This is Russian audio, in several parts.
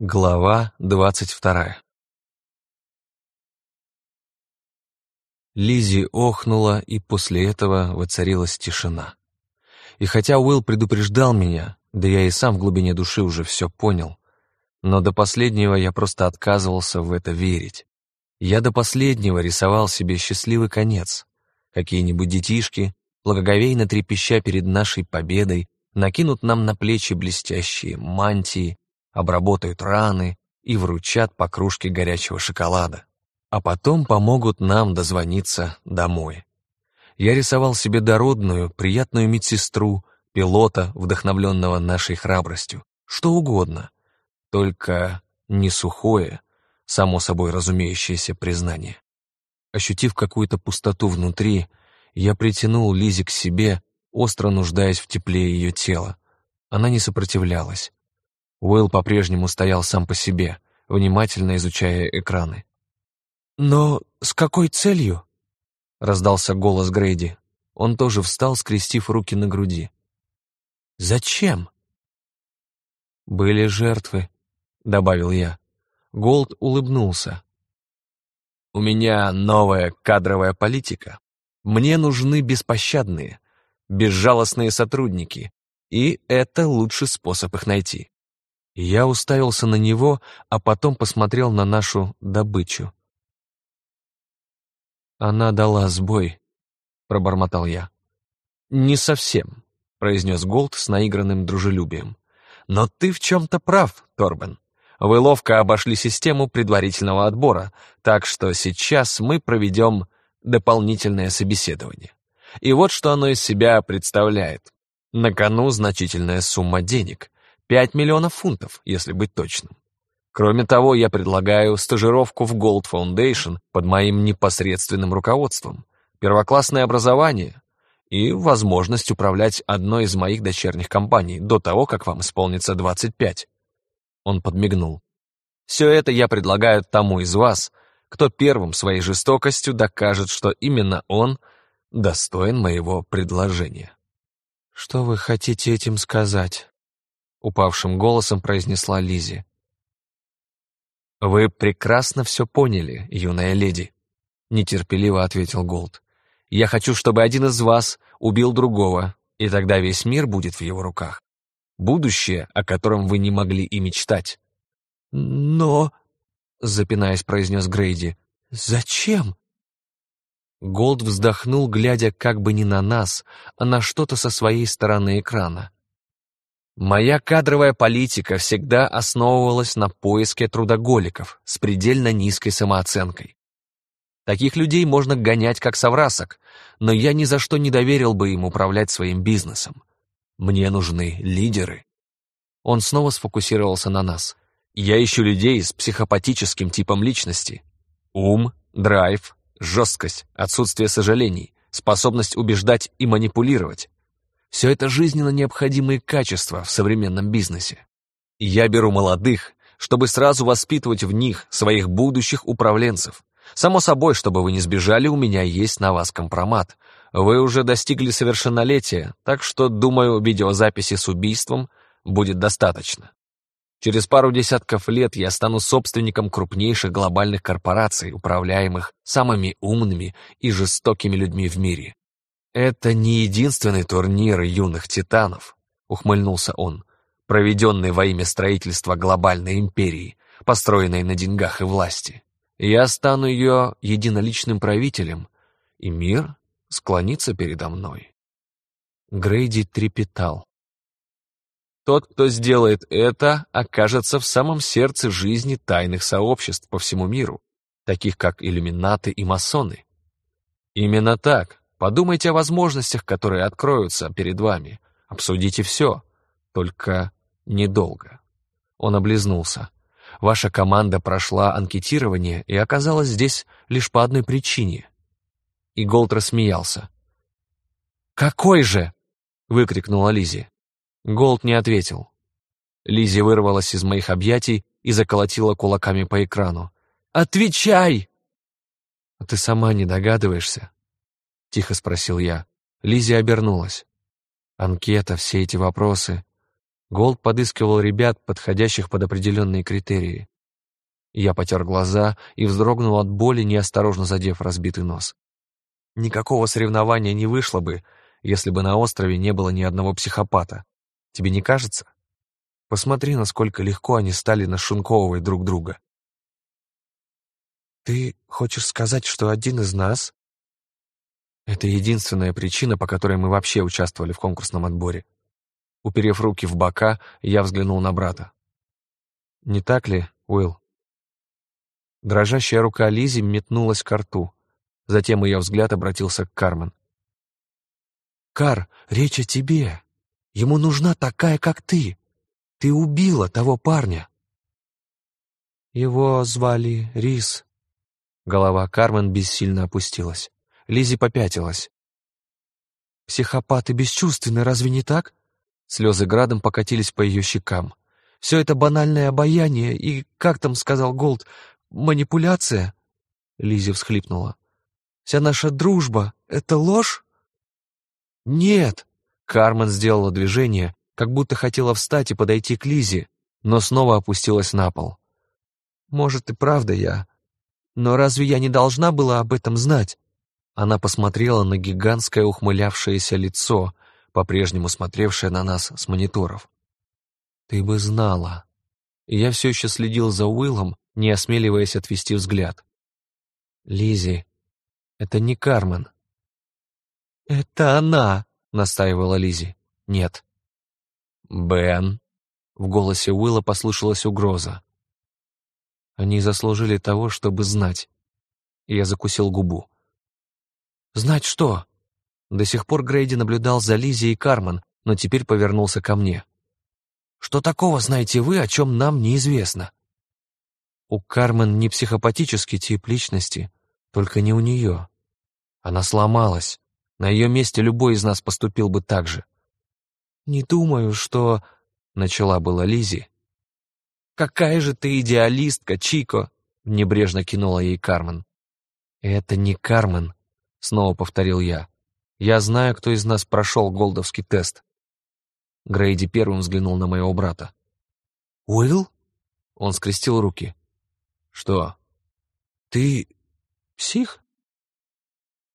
Глава двадцать вторая Лизи охнула, и после этого воцарилась тишина. И хотя Уилл предупреждал меня, да я и сам в глубине души уже все понял, но до последнего я просто отказывался в это верить. Я до последнего рисовал себе счастливый конец. Какие-нибудь детишки, благоговейно трепеща перед нашей победой, накинут нам на плечи блестящие мантии, обработают раны и вручат по кружке горячего шоколада, а потом помогут нам дозвониться домой. Я рисовал себе дородную, приятную медсестру, пилота, вдохновленного нашей храбростью, что угодно, только не сухое, само собой разумеющееся признание. Ощутив какую-то пустоту внутри, я притянул Лизи к себе, остро нуждаясь в тепле ее тела. Она не сопротивлялась. Уилл по-прежнему стоял сам по себе, внимательно изучая экраны. «Но с какой целью?» — раздался голос Грейди. Он тоже встал, скрестив руки на груди. «Зачем?» «Были жертвы», — добавил я. Голд улыбнулся. «У меня новая кадровая политика. Мне нужны беспощадные, безжалостные сотрудники, и это лучший способ их найти. Я уставился на него, а потом посмотрел на нашу добычу. «Она дала сбой», — пробормотал я. «Не совсем», — произнес Голд с наигранным дружелюбием. «Но ты в чем-то прав, Торбен. Вы ловко обошли систему предварительного отбора, так что сейчас мы проведем дополнительное собеседование. И вот что оно из себя представляет. На кону значительная сумма денег, 5 миллионов фунтов, если быть точным. Кроме того, я предлагаю стажировку в Gold Foundation под моим непосредственным руководством, первоклассное образование и возможность управлять одной из моих дочерних компаний до того, как вам исполнится 25. Он подмигнул. Все это я предлагаю тому из вас, кто первым своей жестокостью докажет, что именно он достоин моего предложения. Что вы хотите этим сказать? — упавшим голосом произнесла Лизи. «Вы прекрасно все поняли, юная леди», — нетерпеливо ответил Голд. «Я хочу, чтобы один из вас убил другого, и тогда весь мир будет в его руках. Будущее, о котором вы не могли и мечтать». «Но...» — запинаясь, произнес Грейди. «Зачем?» Голд вздохнул, глядя как бы не на нас, а на что-то со своей стороны экрана. Моя кадровая политика всегда основывалась на поиске трудоголиков с предельно низкой самооценкой. Таких людей можно гонять как соврасок, но я ни за что не доверил бы им управлять своим бизнесом. Мне нужны лидеры. Он снова сфокусировался на нас. Я ищу людей с психопатическим типом личности. Ум, драйв, жесткость, отсутствие сожалений, способность убеждать и манипулировать. Все это жизненно необходимые качества в современном бизнесе. Я беру молодых, чтобы сразу воспитывать в них своих будущих управленцев. Само собой, чтобы вы не сбежали, у меня есть на вас компромат. Вы уже достигли совершеннолетия, так что, думаю, видеозаписи с убийством будет достаточно. Через пару десятков лет я стану собственником крупнейших глобальных корпораций, управляемых самыми умными и жестокими людьми в мире. «Это не единственный турнир юных титанов», — ухмыльнулся он, проведенный во имя строительства глобальной империи, построенной на деньгах и власти. Я стану ее единоличным правителем, и мир склонится передо мной. Грейди трепетал. Тот, кто сделает это, окажется в самом сердце жизни тайных сообществ по всему миру, таких как иллюминаты и масоны. Именно так, Подумайте о возможностях, которые откроются перед вами. Обсудите все, только недолго. Он облизнулся. Ваша команда прошла анкетирование и оказалась здесь лишь по одной причине. И Голд рассмеялся. «Какой же?» — выкрикнула Лизи. Голд не ответил. Лизи вырвалась из моих объятий и заколотила кулаками по экрану. «Отвечай!» «А ты сама не догадываешься?» — тихо спросил я. Лизи обернулась. Анкета, все эти вопросы. Голд подыскивал ребят, подходящих под определенные критерии. Я потер глаза и вздрогнул от боли, неосторожно задев разбитый нос. Никакого соревнования не вышло бы, если бы на острове не было ни одного психопата. Тебе не кажется? Посмотри, насколько легко они стали нашинковывать друг друга. Ты хочешь сказать, что один из нас... Это единственная причина, по которой мы вообще участвовали в конкурсном отборе. Уперев руки в бока, я взглянул на брата. «Не так ли, Уилл?» Дрожащая рука Лизи метнулась к рту. Затем ее взгляд обратился к Кармен. «Кар, речь о тебе. Ему нужна такая, как ты. Ты убила того парня». «Его звали Рис». Голова Кармен бессильно опустилась. Лизи попятилась. «Психопаты бесчувственны, разве не так?» Слезы градом покатились по ее щекам. «Все это банальное обаяние и, как там сказал Голд, манипуляция?» Лизи всхлипнула. «Вся наша дружба — это ложь?» «Нет!» Кармен сделала движение, как будто хотела встать и подойти к Лизе, но снова опустилась на пол. «Может, и правда я. Но разве я не должна была об этом знать?» Она посмотрела на гигантское ухмылявшееся лицо, по-прежнему смотревшее на нас с мониторов. «Ты бы знала». я все еще следил за Уиллом, не осмеливаясь отвести взгляд. Лизи, это не Кармен». «Это она!» — настаивала Лизи. «Нет». «Бен!» — в голосе Уилла послышалась угроза. Они заслужили того, чтобы знать. Я закусил губу. «Знать что?» До сих пор Грейди наблюдал за Лизи и Кармен, но теперь повернулся ко мне. «Что такого знаете вы, о чем нам неизвестно?» У Кармен не психопатический тип личности, только не у нее. Она сломалась. На ее месте любой из нас поступил бы так же. «Не думаю, что...» — начала была Лизи. «Какая же ты идеалистка, Чико!» — небрежно кинула ей Кармен. «Это не Кармен», — снова повторил я. Я знаю, кто из нас прошел голдовский тест. Грейди первым взглянул на моего брата. «Уилл?» Он скрестил руки. «Что?» «Ты псих?»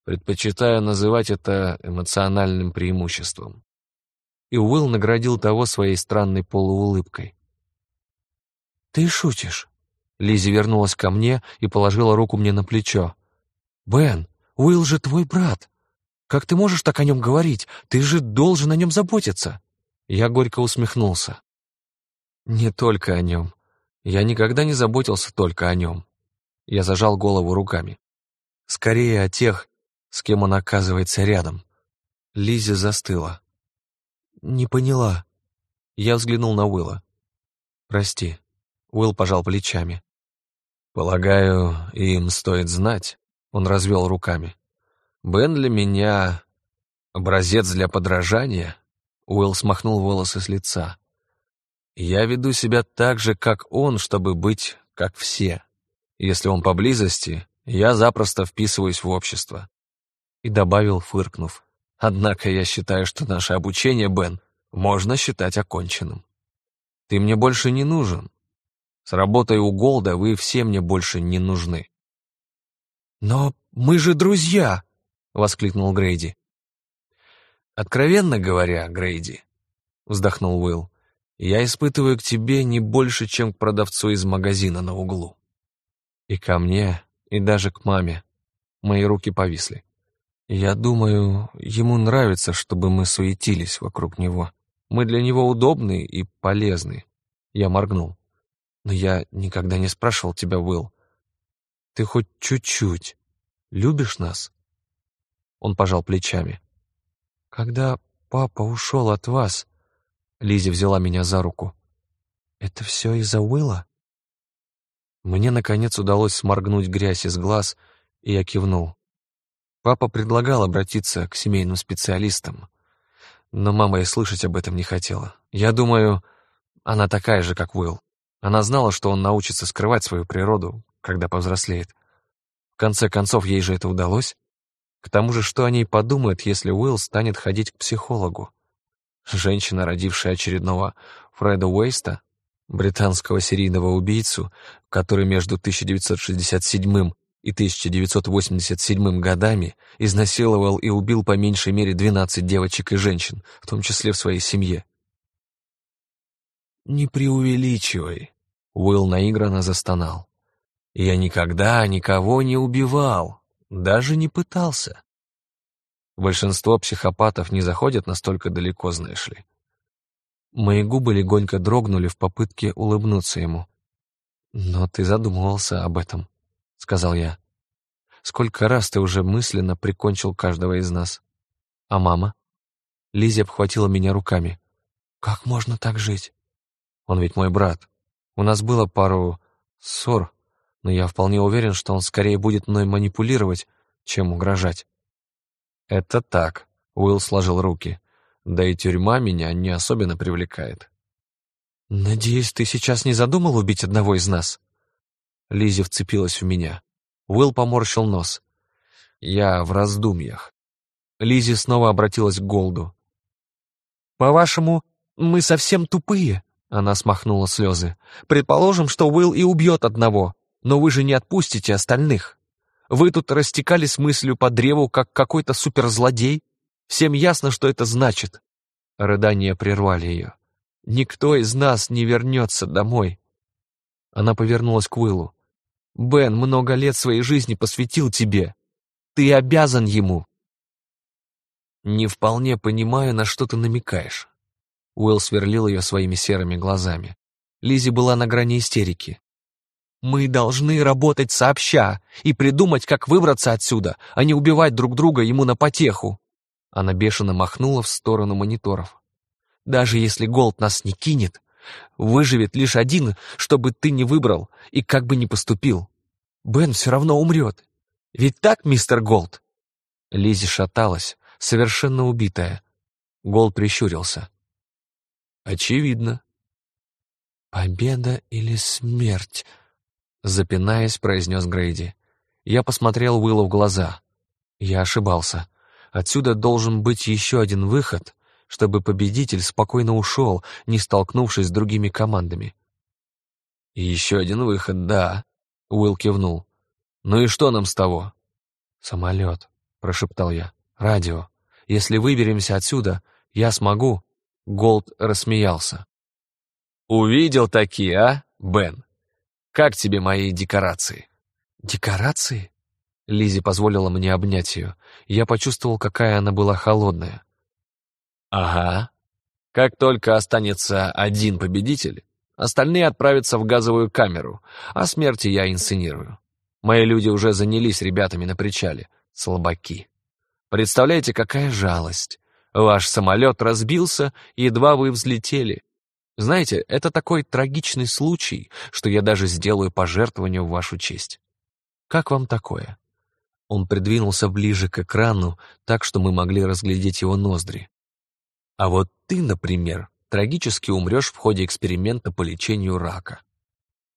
Предпочитаю называть это эмоциональным преимуществом. И Уилл наградил того своей странной полуулыбкой. «Ты шутишь?» Лизи вернулась ко мне и положила руку мне на плечо. «Бен, Уилл же твой брат. Как ты можешь так о нем говорить? Ты же должен о нем заботиться!» Я горько усмехнулся. «Не только о нем. Я никогда не заботился только о нем». Я зажал голову руками. «Скорее о тех, с кем он оказывается рядом». Лизи застыла. «Не поняла». Я взглянул на Уилла. «Прости». Уилл пожал плечами. «Полагаю, им стоит знать», — он развел руками. Бен для меня образец для подражания. Уилл смахнул волосы с лица. Я веду себя так же, как он, чтобы быть как все. Если он поблизости, я запросто вписываюсь в общество. И добавил, фыркнув. Однако я считаю, что наше обучение, Бен, можно считать оконченным. Ты мне больше не нужен. С работой у Голда вы все мне больше не нужны. Но мы же друзья, — воскликнул Грейди. «Откровенно говоря, Грейди», — вздохнул Уилл, «я испытываю к тебе не больше, чем к продавцу из магазина на углу. И ко мне, и даже к маме. Мои руки повисли. Я думаю, ему нравится, чтобы мы суетились вокруг него. Мы для него удобны и полезны». Я моргнул. «Но я никогда не спрашивал тебя, Уилл. Ты хоть чуть-чуть любишь нас?» Он пожал плечами. «Когда папа ушел от вас...» Лизи взяла меня за руку. «Это все из-за Уилла?» Мне, наконец, удалось сморгнуть грязь из глаз, и я кивнул. Папа предлагал обратиться к семейным специалистам, но мама и слышать об этом не хотела. Я думаю, она такая же, как Уилл. Она знала, что он научится скрывать свою природу, когда повзрослеет. В конце концов, ей же это удалось. К тому же, что о ней подумают, если Уилл станет ходить к психологу? Женщина, родившая очередного Фреда Уэйста, британского серийного убийцу, который между 1967 и 1987 годами изнасиловал и убил по меньшей мере 12 девочек и женщин, в том числе в своей семье. «Не преувеличивай», — Уилл наигранно застонал. «Я никогда никого не убивал, даже не пытался». Большинство психопатов не заходят настолько далеко, знаешь ли. Мои губы легонько дрогнули в попытке улыбнуться ему. «Но ты задумывался об этом», — сказал я. «Сколько раз ты уже мысленно прикончил каждого из нас? А мама?» Лиззи обхватила меня руками. «Как можно так жить?» «Он ведь мой брат. У нас было пару ссор, но я вполне уверен, что он скорее будет мной манипулировать, чем угрожать». «Это так», — Уилл сложил руки. «Да и тюрьма меня не особенно привлекает». «Надеюсь, ты сейчас не задумал убить одного из нас?» Лизи вцепилась в меня. Уилл поморщил нос. «Я в раздумьях». Лизи снова обратилась к Голду. «По-вашему, мы совсем тупые?» Она смахнула слезы. «Предположим, что Уилл и убьет одного, но вы же не отпустите остальных. Вы тут растекались мыслью по древу, как какой-то суперзлодей. Всем ясно, что это значит». Рыдания прервали ее. Никто из нас не вернется домой. Она повернулась к Уиллу. Бен много лет своей жизни посвятил тебе. Ты обязан ему. Не вполне понимаю, на что ты намекаешь. Уилл сверлил ее своими серыми глазами. Лизи была на грани истерики. «Мы должны работать сообща и придумать, как выбраться отсюда, а не убивать друг друга ему на потеху». Она бешено махнула в сторону мониторов. Даже если Голд нас не кинет, выживет лишь один, чтобы ты не выбрал и как бы ни поступил. Бен все равно умрет. Ведь так, мистер Голд?» Лизи шаталась, совершенно убитая. Голд прищурился. «Очевидно». «Победа или смерть?» Запинаясь, произнес Грейди. Я посмотрел Уиллу в глаза. Я ошибался. Отсюда должен быть еще один выход, чтобы победитель спокойно ушел, не столкнувшись с другими командами. «Еще один выход, да», — Уилл кивнул. «Ну и что нам с того?» «Самолет», — прошептал я. «Радио. Если выберемся отсюда, я смогу». Голд рассмеялся. «Увидел такие, а, Бен? Как тебе мои декорации?» «Декорации?» Лизи позволила мне обнять ее. Я почувствовал, какая она была холодная. Ага. Как только останется один победитель, остальные отправятся в газовую камеру, а смерти я инсценирую. Мои люди уже занялись ребятами на причале. Слабаки. Представляете, какая жалость. Ваш самолет разбился, едва вы взлетели. Знаете, это такой трагичный случай, что я даже сделаю пожертвование в вашу честь. Как вам такое? Он придвинулся ближе к экрану, так что мы могли разглядеть его ноздри. А вот ты, например, трагически умрешь в ходе эксперимента по лечению рака.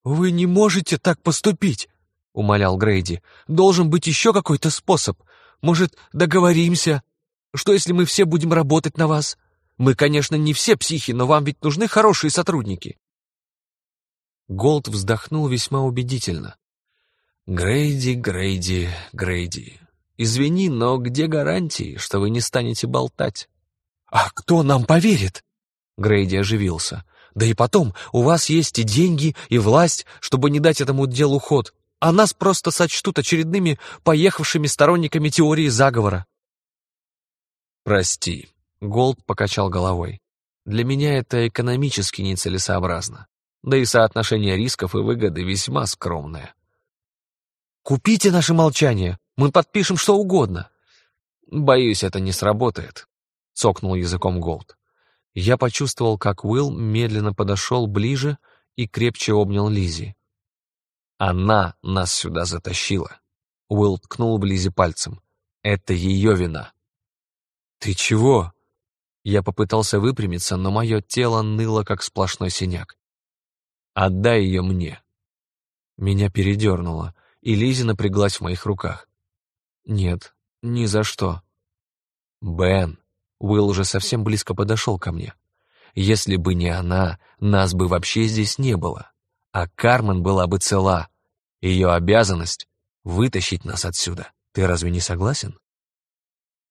«Вы не можете так поступить!» — умолял Грейди. «Должен быть еще какой-то способ. Может, договоримся? Что, если мы все будем работать на вас? Мы, конечно, не все психи, но вам ведь нужны хорошие сотрудники». Голд вздохнул весьма убедительно. «Грейди, Грейди, Грейди, извини, но где гарантии, что вы не станете болтать?» «А кто нам поверит?» Грейди оживился. «Да и потом, у вас есть и деньги, и власть, чтобы не дать этому делу ход, а нас просто сочтут очередными поехавшими сторонниками теории заговора». «Прости», — Голд покачал головой. «Для меня это экономически нецелесообразно, да и соотношение рисков и выгоды весьма скромное». «Купите наше молчание, мы подпишем что угодно». «Боюсь, это не сработает цокнул языком Голд. Я почувствовал, как Уилл медленно подошел ближе и крепче обнял Лизи. Она нас сюда затащила. Уилл ткнул в Лизи пальцем. Это ее вина. Ты чего? Я попытался выпрямиться, но мое тело ныло, как сплошной синяк. Отдай ее мне. Меня передернуло, и Лизи напряглась в моих руках. Нет, ни за что. Бен, Уилл уже совсем близко подошел ко мне. Если бы не она, нас бы вообще здесь не было. А Кармен была бы цела. Ее обязанность — вытащить нас отсюда. Ты разве не согласен?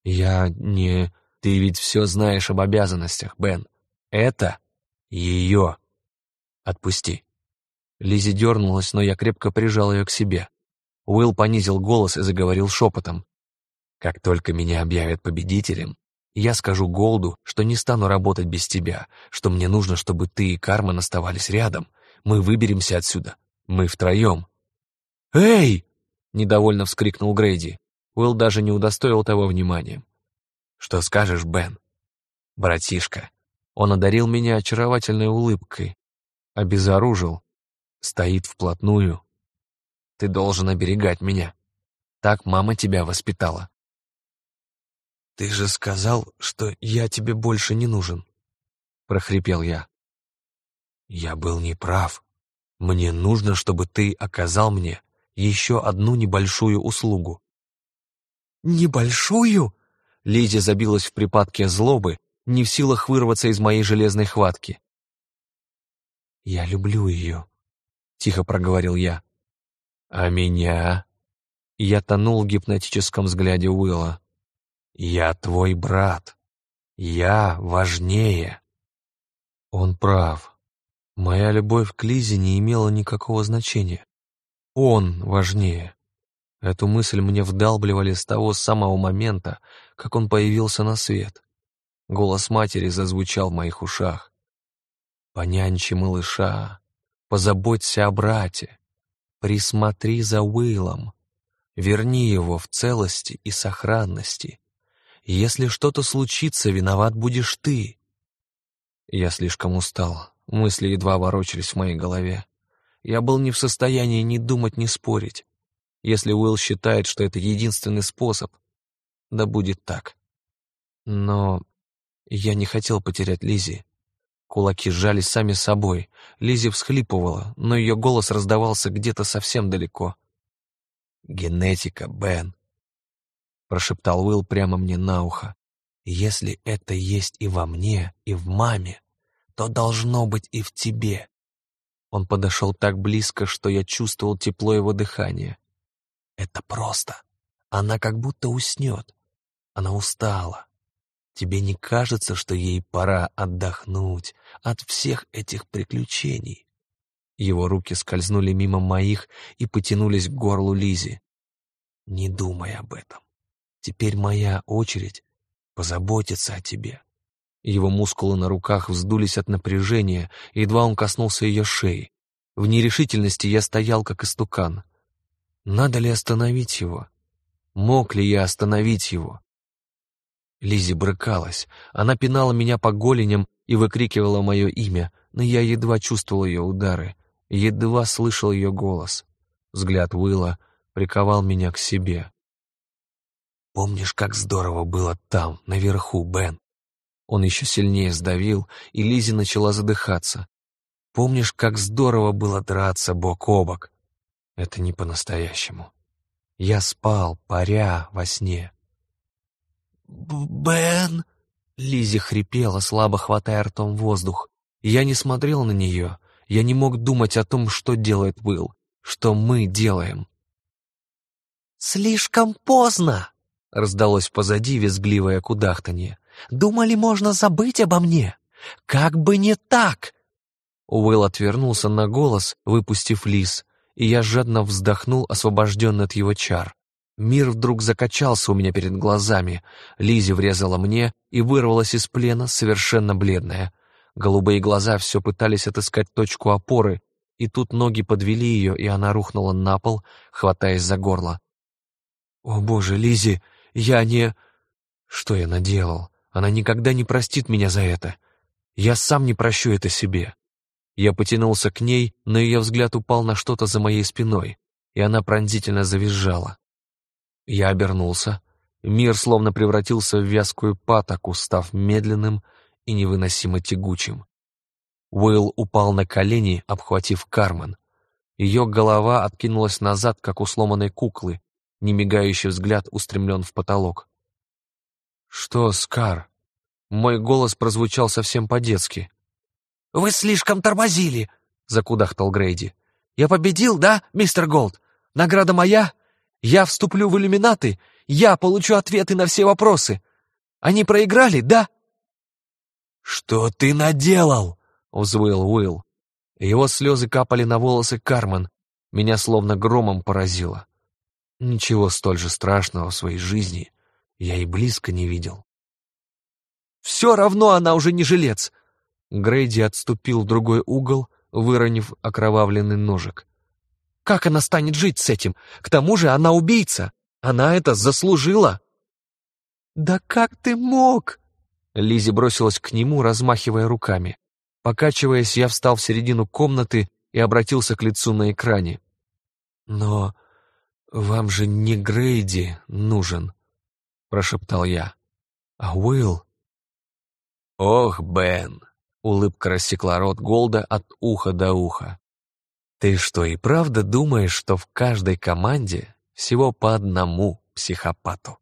Я не... Ты ведь все знаешь об обязанностях, Бен. Это ее. Отпусти. Лизи дернулась, но я крепко прижал ее к себе. Уилл понизил голос и заговорил шепотом. «Как только меня объявят победителем, я скажу Голду, что не стану работать без тебя, что мне нужно, чтобы ты и Кармен оставались рядом. Мы выберемся отсюда. Мы втроем». «Эй!» — недовольно вскрикнул Грейди. Уилл даже не удостоил того внимания. «Что скажешь, Бен?» «Братишка». Он одарил меня очаровательной улыбкой. Обезоружил. Стоит вплотную. «Ты должен оберегать меня. Так мама тебя воспитала. «Ты же сказал, что я тебе больше не нужен», — прохрипел я. «Я был неправ. Мне нужно, чтобы ты оказал мне еще одну небольшую услугу». «Небольшую?» Лиза забилась в припадке злобы, не в силах вырваться из моей железной хватки. «Я люблю ее», — тихо проговорил я. «А меня?» Я тонул в гипнотическом взгляде Уилла. «Я твой брат. Я важнее». Он прав. Моя любовь к Лизе не имела никакого значения. Он важнее. Эту мысль мне вдалбливали с того самого момента, как он появился на свет. Голос матери зазвучал в моих ушах. «Понянчи малыша, позаботься о брате, присмотри за Уиллом, верни его в целости и сохранности, если что-то случится, виноват будешь ты. Я слишком устал, мысли едва ворочались в моей голове. Я был не в состоянии ни думать, ни спорить. Если Уилл считает, что это единственный способ, да будет так. Но я не хотел потерять Лизи. Кулаки сжались сами собой. Лизи всхлипывала, но ее голос раздавался где-то совсем далеко. «Генетика, Бен. — прошептал Уилл прямо мне на ухо. «Если это есть и во мне, и в маме, то должно быть и в тебе». Он подошел так близко, что я чувствовал тепло его дыхания. «Это просто. Она как будто уснет. Она устала. Тебе не кажется, что ей пора отдохнуть от всех этих приключений?» Его руки скользнули мимо моих и потянулись к горлу Лизи. «Не думай об этом. Теперь моя очередь позаботиться о тебе». Его мускулы на руках вздулись от напряжения, едва он коснулся ее шеи. В нерешительности я стоял, как истукан. Надо ли остановить его? Мог ли я остановить его? Лизи брыкалась. Она пинала меня по голеням и выкрикивала мое имя, но я едва чувствовал ее удары, едва слышал ее голос. Взгляд Уилла приковал меня к себе. Помнишь, как здорово было там, наверху, Бен? Он еще сильнее сдавил, и Лизи начала задыхаться. Помнишь, как здорово было драться бок о бок? Это не по-настоящему. Я спал, паря во сне. «Бен!» Лизи хрипела, слабо хватая ртом воздух. Я не смотрел на нее. Я не мог думать о том, что делает Уилл, что мы делаем. «Слишком поздно!» Раздалось позади визгливое кудахтанье. «Думали, можно забыть обо мне? Как бы не так!» Уэлл отвернулся на голос, выпустив лис, и я жадно вздохнул, освобожденный от его чар. Мир вдруг закачался у меня перед глазами. Лизи врезала мне и вырвалась из плена, совершенно бледная. Голубые глаза все пытались отыскать точку опоры, и тут ноги подвели ее, и она рухнула на пол, хватаясь за горло. «О боже, Лизи, я не... Что я наделал? Она никогда не простит меня за это. Я сам не прощу это себе. Я потянулся к ней, но ее взгляд упал на что-то за моей спиной, и она пронзительно завизжала. Я обернулся. Мир словно превратился в вязкую патоку, став медленным и невыносимо тягучим. Уилл упал на колени, обхватив Кармен. Ее голова откинулась назад, как у сломанной куклы, немигающий взгляд устремлен в потолок. «Что, Скар?» Мой голос прозвучал совсем по-детски. «Вы слишком тормозили!» — закудахтал Грейди. «Я победил, да, мистер Голд? Награда моя? Я вступлю в иллюминаты? Я получу ответы на все вопросы? Они проиграли, да?» «Что ты наделал?» — взвыл Уилл. Его слезы капали на волосы Кармен. Меня словно громом поразило. Ничего столь же страшного в своей жизни я и близко не видел. «Все равно она уже не жилец!» Грейди отступил в другой угол, выронив окровавленный ножик. «Как она станет жить с этим? К тому же она убийца! Она это заслужила!» «Да как ты мог?» Лизи бросилась к нему, размахивая руками. Покачиваясь, я встал в середину комнаты и обратился к лицу на экране. «Но вам же не Грейди нужен», — прошептал я, — «а Уилл». «Ох, Бен!» — улыбка рассекла рот Голда от уха до уха. «Ты что, и правда думаешь, что в каждой команде всего по одному психопату?»